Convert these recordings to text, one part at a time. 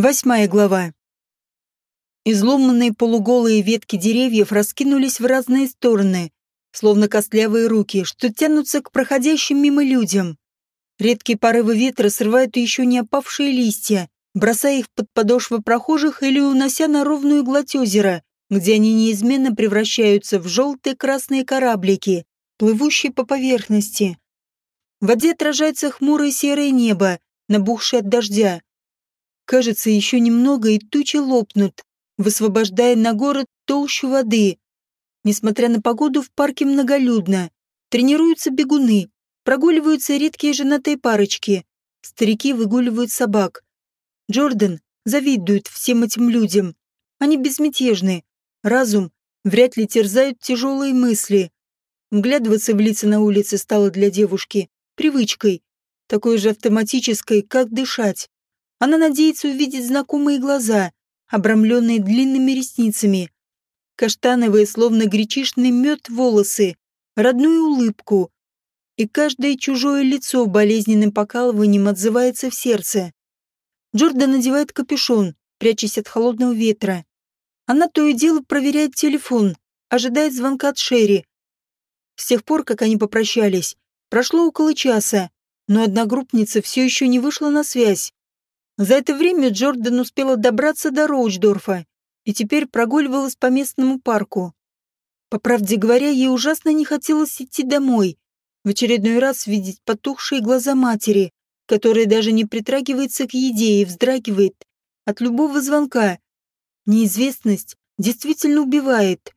Восьмая глава. Изломанные полуголые ветки деревьев раскинулись в разные стороны, словно костлявые руки, что тянутся к проходящим мимо людям. Редкие порывы ветра срывают еще не опавшие листья, бросая их под подошвы прохожих или унося на ровную гладь озера, где они неизменно превращаются в желтые красные кораблики, плывущие по поверхности. В воде отражается хмурое серое небо, набухшее от дождя, Кажется, еще немного, и тучи лопнут, высвобождая на город толщу воды. Несмотря на погоду, в парке многолюдно. Тренируются бегуны, прогуливаются редкие женатые парочки. Старики выгуливают собак. Джордан завидует всем этим людям. Они безмятежны. Разум вряд ли терзают тяжелые мысли. Вглядываться в лица на улице стало для девушки привычкой, такой же автоматической, как дышать. Она надеется увидеть знакомые глаза, обрамленные длинными ресницами, каштановые, словно гречишный мед, волосы, родную улыбку. И каждое чужое лицо болезненным покалыванием отзывается в сердце. Джордан надевает капюшон, прячась от холодного ветра. Она то и дело проверяет телефон, ожидает звонка от Шерри. С тех пор, как они попрощались, прошло около часа, но одногруппница все еще не вышла на связь. За это время Джордан успела добраться до Роучдорфа и теперь прогуливалась по местному парку. По правде говоря, ей ужасно не хотелось идти домой, в очередной раз видеть потухшие глаза матери, которая даже не притрагивается к еде и вздрагивает от любого звонка. Неизвестность действительно убивает.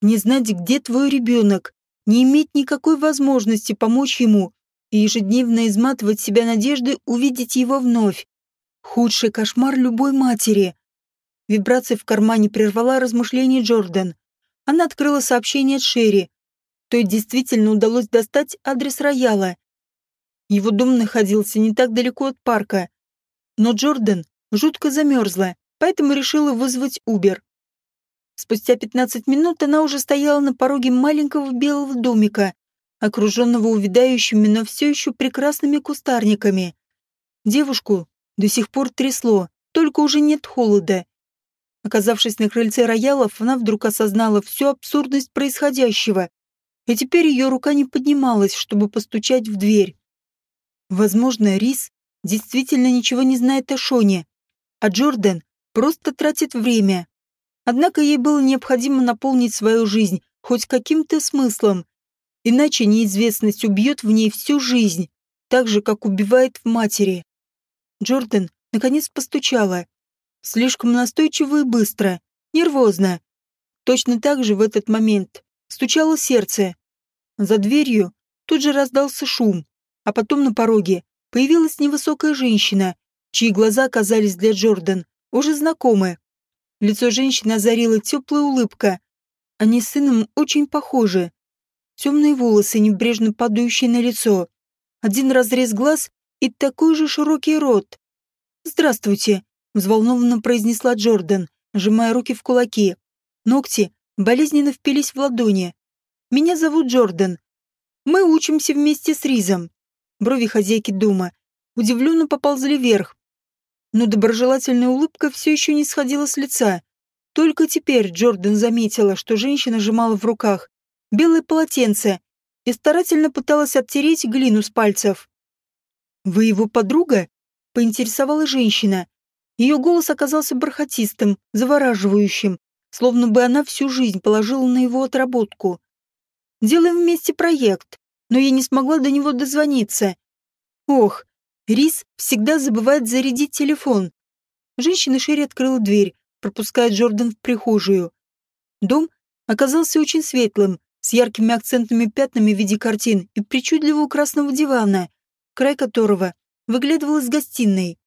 Не знать, где твой ребенок, не иметь никакой возможности помочь ему и ежедневно изматывать себя надежды увидеть его вновь. Худший кошмар любой матери. Вибрация в кармане прервала размышления Джордан. Она открыла сообщение от Шерри. То действительно удалось достать адрес рояла. Его дом находился не так далеко от парка. Но Джордан жутко замерзла, поэтому решила вызвать Убер. Спустя 15 минут она уже стояла на пороге маленького белого домика, окруженного увядающими, но все еще прекрасными кустарниками. Девушку до сих пор трясло, только уже нет холода. Оказавшись на крыльце роялов, она вдруг осознала всю абсурдность происходящего, и теперь ее рука не поднималась, чтобы постучать в дверь. Возможно, Рис действительно ничего не знает о Шоне, а Джордан просто тратит время. Однако ей было необходимо наполнить свою жизнь хоть каким-то смыслом, иначе неизвестность убьет в ней всю жизнь, так же, как убивает в матери. Джордан наконец постучала. Слишком настойчиво и быстро, нервозно. Точно так же в этот момент стучало сердце. За дверью тут же раздался шум, а потом на пороге появилась невысокая женщина, чьи глаза казались для Джордан уже знакомы. Лицо женщины озарила теплая улыбка. Они с сыном очень похожи. Темные волосы, небрежно падающие на лицо. Один разрез глаз и такой же широкий рот. «Здравствуйте», — взволнованно произнесла Джордан, сжимая руки в кулаки. Ногти болезненно впились в ладони. «Меня зовут Джордан. Мы учимся вместе с Ризом». Брови хозяйки дома удивленно поползли вверх. Но доброжелательная улыбка все еще не сходила с лица. Только теперь Джордан заметила, что женщина сжимала в руках белое полотенце и старательно пыталась оттереть глину с пальцев. «Вы его подруга?» — поинтересовалась женщина. Ее голос оказался бархатистым, завораживающим, словно бы она всю жизнь положила на его отработку. «Делаем вместе проект, но я не смогла до него дозвониться. Ох, Рис всегда забывает зарядить телефон». Женщина шире открыла дверь, пропуская Джордан в прихожую. Дом оказался очень светлым, с яркими акцентными пятнами в виде картин и причудливого красного дивана, край которого выглядывал из гостиной.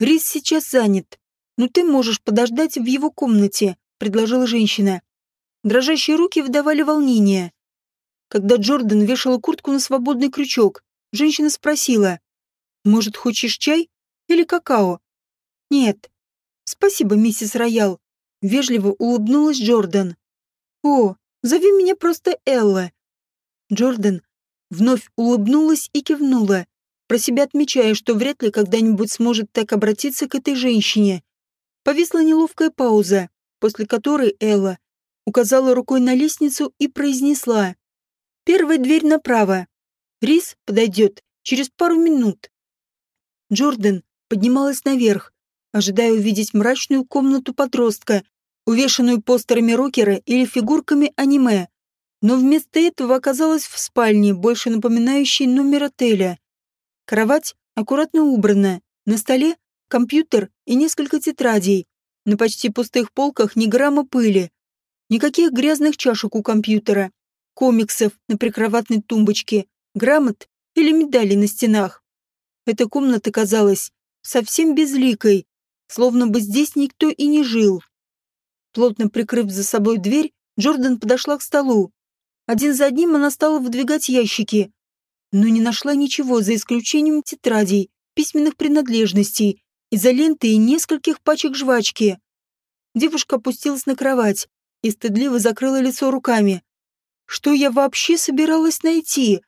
«Рис сейчас занят, но ты можешь подождать в его комнате», — предложила женщина. Дрожащие руки выдавали волнение. Когда Джордан вешала куртку на свободный крючок, женщина спросила, «Может, хочешь чай или какао?» «Нет». «Спасибо, миссис Роял», — вежливо улыбнулась Джордан. «О, зови меня просто Элла». Джордан вновь улыбнулась и кивнула. про себя отмечая, что вряд ли когда-нибудь сможет так обратиться к этой женщине. Повисла неловкая пауза, после которой Элла указала рукой на лестницу и произнесла «Первая дверь направо. Рис подойдет через пару минут». Джордан поднималась наверх, ожидая увидеть мрачную комнату подростка, увешанную постерами рокера или фигурками аниме, но вместо этого оказалась в спальне, больше напоминающей номер отеля. Кровать аккуратно убрана, на столе компьютер и несколько тетрадей, на почти пустых полках ни грамма пыли, никаких грязных чашек у компьютера, комиксов на прикроватной тумбочке, грамот или медалей на стенах. Эта комната казалась совсем безликой, словно бы здесь никто и не жил. Плотно прикрыв за собой дверь, Джордан подошла к столу. Один за одним она стала выдвигать ящики, но не нашла ничего за исключением тетрадей, письменных принадлежностей, изоленты и нескольких пачек жвачки. Девушка опустилась на кровать и стыдливо закрыла лицо руками. Что я вообще собиралась найти?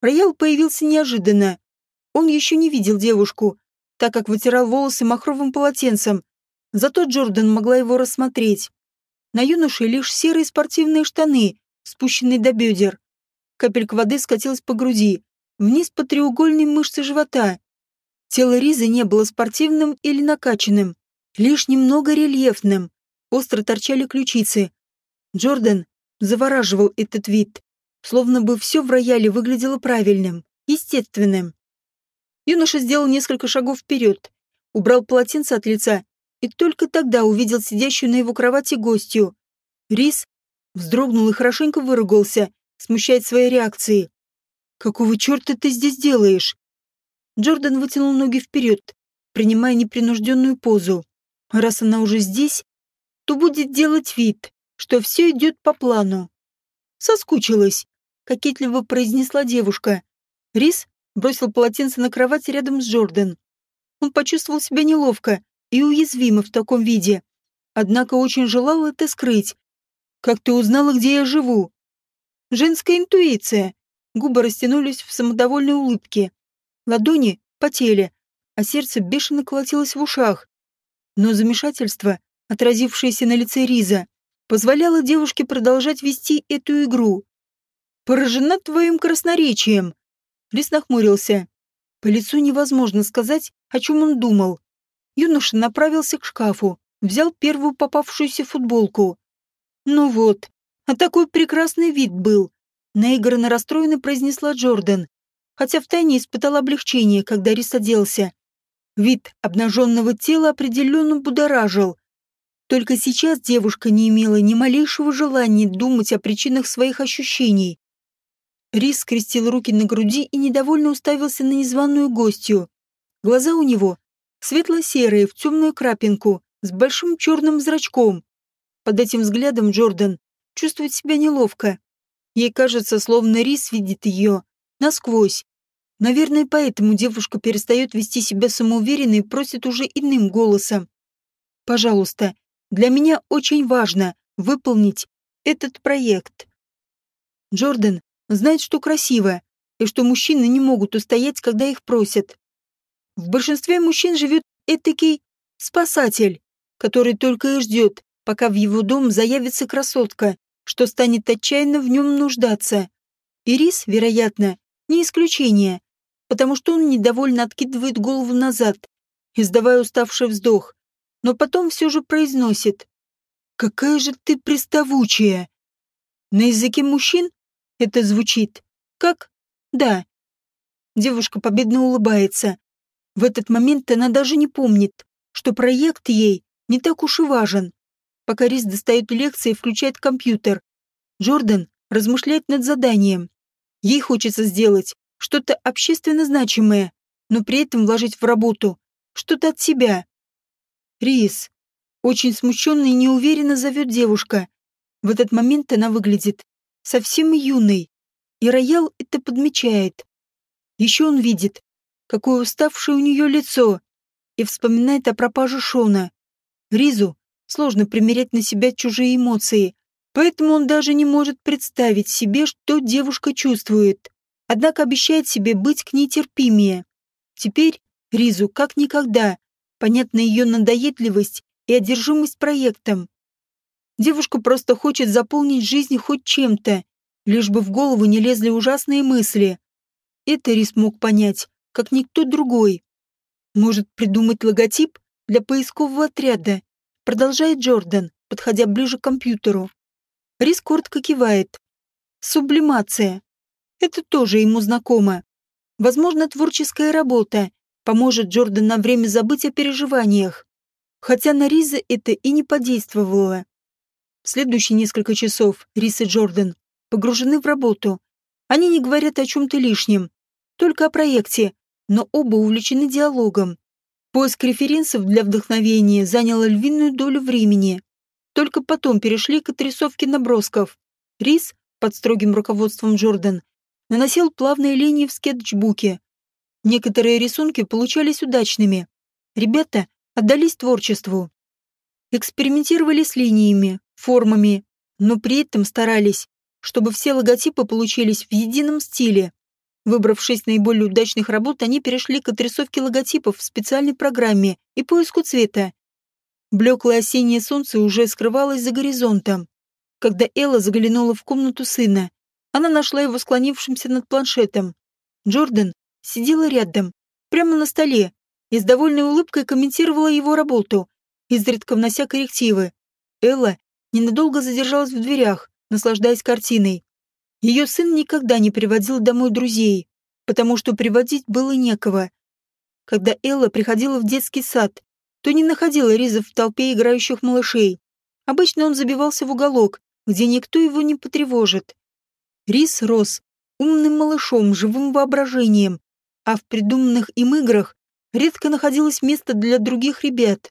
Роял появился неожиданно. Он еще не видел девушку, так как вытирал волосы махровым полотенцем. Зато Джордан могла его рассмотреть. На юноше лишь серые спортивные штаны, спущенные до бедер. Капелька воды скатилась по груди, вниз по треугольной мышце живота. Тело Ризы не было спортивным или накачанным, лишь немного рельефным. Остро торчали ключицы. Джордан завораживал этот вид, словно бы все в рояле выглядело правильным, естественным. Юноша сделал несколько шагов вперед, убрал полотенце от лица и только тогда увидел сидящую на его кровати гостью. Рис вздрогнул и хорошенько выругался, смущает своей реакции. «Какого черта ты здесь делаешь?» Джордан вытянул ноги вперед, принимая непринужденную позу. Раз она уже здесь, то будет делать вид, что все идет по плану. Соскучилась, кокетливо произнесла девушка. Рис бросил полотенце на кровать рядом с Джордан. Он почувствовал себя неловко и уязвимо в таком виде. Однако очень желал это скрыть. «Как ты узнала, где я живу?» «Женская интуиция». Губы растянулись в самодовольной улыбке. Ладони потели, а сердце бешено колотилось в ушах. Но замешательство, отразившееся на лице Риза, позволяло девушке продолжать вести эту игру. «Поражена твоим красноречием», Лис нахмурился. По лицу невозможно сказать, о чем он думал. Юноша направился к шкафу, взял первую попавшуюся футболку. «Ну вот, а такой прекрасный вид был!» Наигранно расстроенно произнесла Джордан, хотя втайне испытала облегчение, когда Рис оделся. Вид обнаженного тела определенно будоражил. Только сейчас девушка не имела ни малейшего желания думать о причинах своих ощущений. Рис скрестил руки на груди и недовольно уставился на незваную гостью. Глаза у него светло-серые, в темную крапинку, с большим черным зрачком. Под этим взглядом Джордан чувствует себя неловко. Ей кажется, словно Рис видит ее насквозь. Наверное, поэтому девушка перестает вести себя самоуверенно и просит уже иным голосом. «Пожалуйста, для меня очень важно выполнить этот проект». Джордан знает, что красиво, и что мужчины не могут устоять, когда их просят. В большинстве мужчин живет этакий спасатель, который только и ждет, пока в его дом заявится красотка, что станет отчаянно в нем нуждаться. Ирис, вероятно, не исключение, потому что он недовольно откидывает голову назад, издавая уставший вздох, но потом все же произносит «Какая же ты приставучая!» На языке мужчин это звучит как «да». Девушка победно улыбается. В этот момент она даже не помнит, что проект ей не так уж и важен. Пока Рис достает лекции и включает компьютер, Джордан размышляет над заданием. Ей хочется сделать что-то общественно значимое, но при этом вложить в работу что-то от себя. Рис. Очень смущенно и неуверенно зовет девушка. В этот момент она выглядит совсем юный, и Роял это подмечает. Еще он видит, какое уставшее у нее лицо, и вспоминает о пропаже Шона. Ризу сложно примерять на себя чужие эмоции, поэтому он даже не может представить себе, что девушка чувствует. однако обещает себе быть к ней терпимее. Теперь Ризу как никогда понятна ее надоедливость и одержимость проектом. Девушка просто хочет заполнить жизнь хоть чем-то, лишь бы в голову не лезли ужасные мысли. Это Рис мог понять, как никто другой. Может придумать логотип для поискового отряда, продолжает Джордан, подходя ближе к компьютеру. Рис коротко кивает. Сублимация. Это тоже ему знакомо. Возможно, творческая работа поможет Джордан на время забыть о переживаниях. Хотя на Риза это и не подействовало. В следующие несколько часов Рис и Джордан погружены в работу. Они не говорят о чем-то лишнем, только о проекте, но оба увлечены диалогом. Поиск референсов для вдохновения занял львиную долю времени. Только потом перешли к отрисовке набросков. Рис, под строгим руководством Джордан, наносил плавные линии в скетчбуке. Некоторые рисунки получались удачными. Ребята отдались творчеству. Экспериментировали с линиями, формами, но при этом старались, чтобы все логотипы получились в едином стиле. Выбравшись наиболее удачных работ, они перешли к отрисовке логотипов в специальной программе и поиску цвета. Блеклое осеннее солнце уже скрывалось за горизонтом. Когда Элла заглянула в комнату сына, она нашла его склонившимся над планшетом. Джордан сидела рядом, прямо на столе, и с довольной улыбкой комментировала его работу, изредка внося коррективы. Элла ненадолго задержалась в дверях, наслаждаясь картиной. Ее сын никогда не приводил домой друзей, потому что приводить было некого. Когда Элла приходила в детский сад, то не находила Риза в толпе играющих малышей. Обычно он забивался в уголок, где никто его не потревожит. Рис рос умным малышом, живым воображением, а в придуманных им играх редко находилось место для других ребят.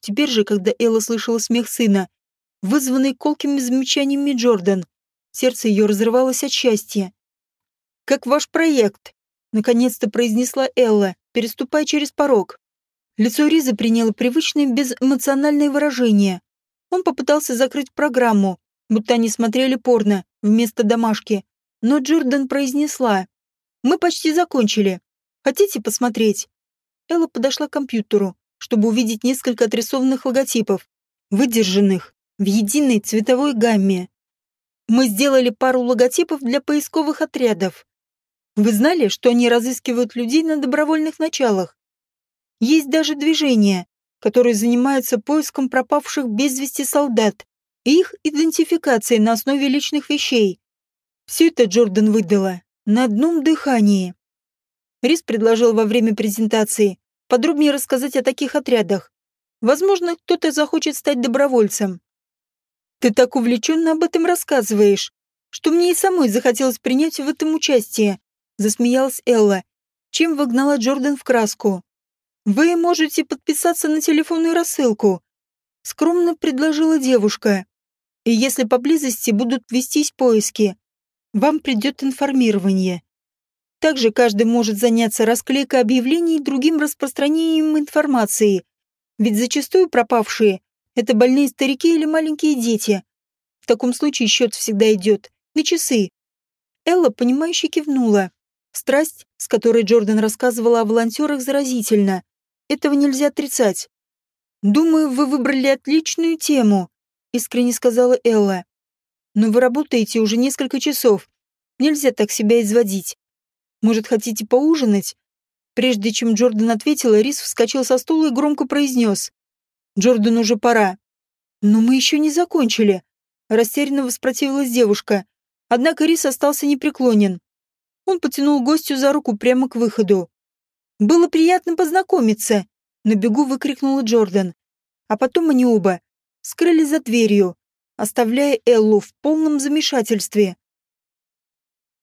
Теперь же, когда Элла слышала смех сына, вызванный колкими замечаниями Джордан, сердце ее разрывалось от счастья. «Как ваш проект?» — наконец-то произнесла Элла, переступая через порог. Лицо Ризы приняло привычное безэмоциональное выражение. Он попытался закрыть программу, будто они смотрели порно вместо домашки, но Джордан произнесла. «Мы почти закончили. Хотите посмотреть?» Элла подошла к компьютеру, чтобы увидеть несколько отрисованных логотипов, выдержанных в единой цветовой гамме. Мы сделали пару логотипов для поисковых отрядов. Вы знали, что они разыскивают людей на добровольных началах? Есть даже движения, которые занимаются поиском пропавших без вести солдат и их идентификацией на основе личных вещей. Все это Джордан выдала на одном дыхании. Рис предложил во время презентации подробнее рассказать о таких отрядах. Возможно, кто-то захочет стать добровольцем. Ты так увлеченно об этом рассказываешь, что мне и самой захотелось принять в этом участие, засмеялась Элла, чем выгнала Джордан в краску. Вы можете подписаться на телефонную рассылку, скромно предложила девушка. И если поблизости будут вестись поиски, вам придет информирование. Также каждый может заняться расклейкой объявлений и другим распространением информации, ведь зачастую пропавшие – это больные старики или маленькие дети. В таком случае счет всегда идет на часы. Элла, понимающе кивнула. Страсть, с которой Джордан рассказывала о волонтерах, заразительна. Этого нельзя отрицать. «Думаю, вы выбрали отличную тему», — искренне сказала Элла. «Но вы работаете уже несколько часов. Нельзя так себя изводить. Может, хотите поужинать?» Прежде чем Джордан ответила, Рис вскочил со стула и громко произнес. «Джордан уже пора». «Но мы еще не закончили», — растерянно воспротивилась девушка. Однако Рис остался непреклонен. Он потянул гостю за руку прямо к выходу. «Было приятно познакомиться!» — на бегу выкрикнула Джордан. А потом они оба скрылись за дверью, оставляя Эллу в полном замешательстве.